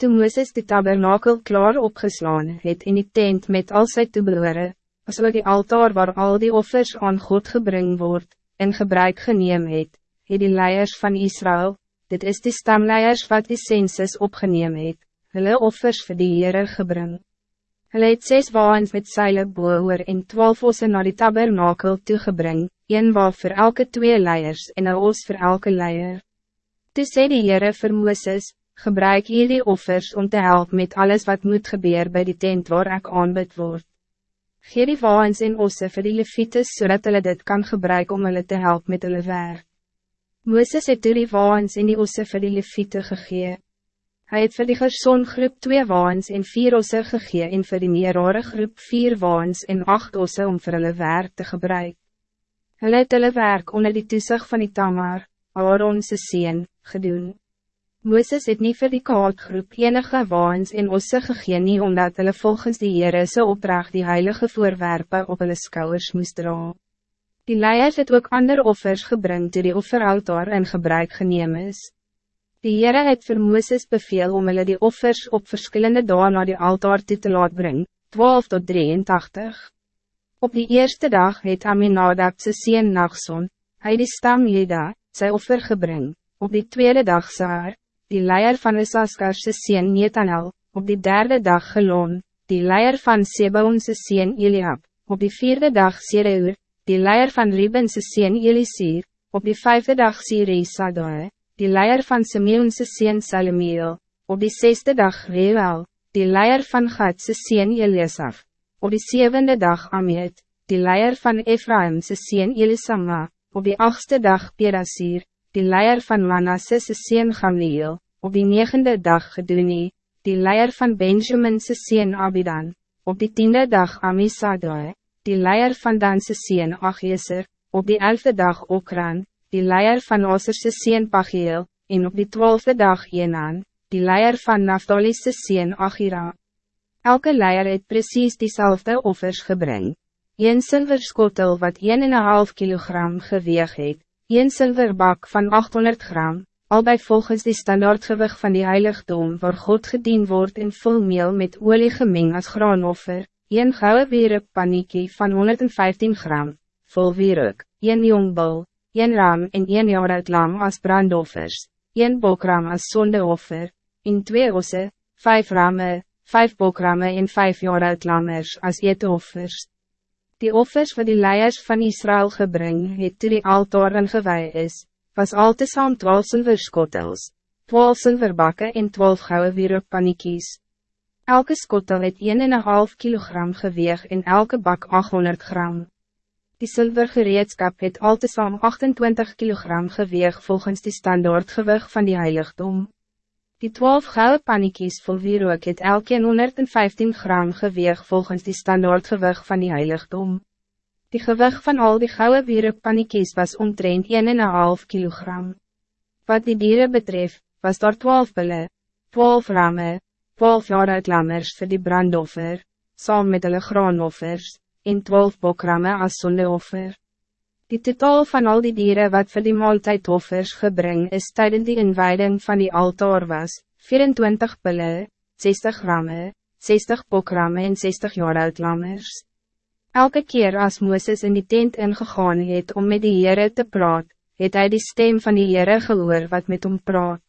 Toen Mooses de tabernakel klaar opgeslaan het in die tent met al sy toebehore, as hulle die altaar waar al die offers aan God gebring word, in gebruik geneem het, het die leiers van Israël, dit is die stamleiers wat die census opgeneem het, hulle offers vir die Heere gebring. Hulle het zes waans met seile boer en twaalf osse naar die tabernakel toegebring, een waar voor elke twee leiers en een os voor elke leier. Toe sê die Heere vir Mooses, gebruik hierdie offers om te helpen met alles wat moet gebeuren bij die tent waar ek aanbid word. Geer die waans en osse vir die levites zodat hulle dit kan gebruiken om hulle te helpen met hulle werk. Mooses het toe die waans en die osse vir die leviete gegee. Hy het vir die groep twee waans en vier osse gegee en vir die meerare groep vier waans en acht osse om vir hulle werk te gebruiken. Hulle het hulle werk onder die toezicht van die Tamar, Aaronse sien, gedoen. Mooses het niet vir die kaartgroep enige waans en osse gegeen nie, omdat hulle volgens die Heere sy opdracht die heilige voorwerpen op hulle skouwers moest dra. Die leiers het ook ander offers gebring toe die offeraltaar in gebruik geneem is. Die Heere het vir Mooses beveel om hulle die offers op verschillende dagen naar die altaar toe te laat bring, 12 tot 83. Op die eerste dag het Aminadab sy sien Nachson, hy die stam Jeda, sy offer gebring, op die tweede dag Saar, die leier van Isaskarse sien Netanel, op die derde dag Gelon, die leier van Sebaonse sien Eliab, op die vierde dag Sireur, die leier van Ribense sien Elisir, op die vijfde dag Siri Sadoe, die leier van Simeonse sien Salemiel, op die zesde dag Reuel, die leier van Gadse sien Elisaf, op die zevende dag Amiet, die leier van Ephraimse sien Elisama, op die achtste dag Pedasir, die leier van Manasse's seen Gamliel, op die negende dag Geduni, die leier van Benjamin's seen Abidan, op die tiende dag Amisadoi, die leier van Danse seen Achieser, op die elfde dag Okran, die leier van Oserse seen Pagiel, en op die twaalfde dag Jenan, die leier van Naftali's seen Achira. Elke leier het precies diezelfde offers gebring. Een silverskotel wat 1,5 kilogram geweeg het, een zilverbak van 800 gram, al bij volgens die standaardgewicht van die heiligdom waar God gedien wordt in vol meel met olie gemeng als graanoffer, een gouden wierup paniekie van 115 gram, vol wierup, een jongbul, een ram en een jaar uit lam als brandoffers, een bokram als zondeoffer, in twee osse, vijf ramme, vijf bokramme en vijf jaar uit lammers als eetoffers. Die offers wat die leiers van Israël gebring het toe die altaar ingewij is, was al te saam 12 silverskottels, 12 silverbakke en 12 gouden wierup paniekies. Elke skottel het 1,5 kilogram geweeg en elke bak 800 gram. Die silvergereedskap het al te saam 28 kilogram geweeg volgens die standaardgewig van die heiligdom. Die twaalf gouden panikies vol wierook het elkeen 115 gram geweeg volgens die standaardgewig van die heiligdom. Die gewig van al die gouden wierook panikies was omtrent 1,5 kilogram. Wat die dieren betreft, was daar 12 pille, 12 ramme, 12 jaar uit lammers vir die brandoffer, saam met hulle graanoffers, en 12 bokramme as sondeoffer. Die totaal van al die dieren wat voor die maaltijdoffers gebring is tijdens die inwijding van die altaar was, 24 pille, 60 ramme, 60 pokramme en 60 jaar oud lammers. Elke keer als Mooses in die tent ingegaan het om met die Heere te praat, het hij die stem van die Heere gehoor wat met hom praat.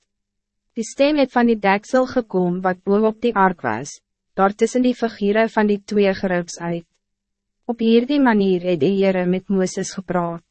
Die stem het van die deksel gekomen wat boven op die ark was, daar tussen die figure van die twee gerups uit. Op hierdie manier het die Heere met Mooses gepraat.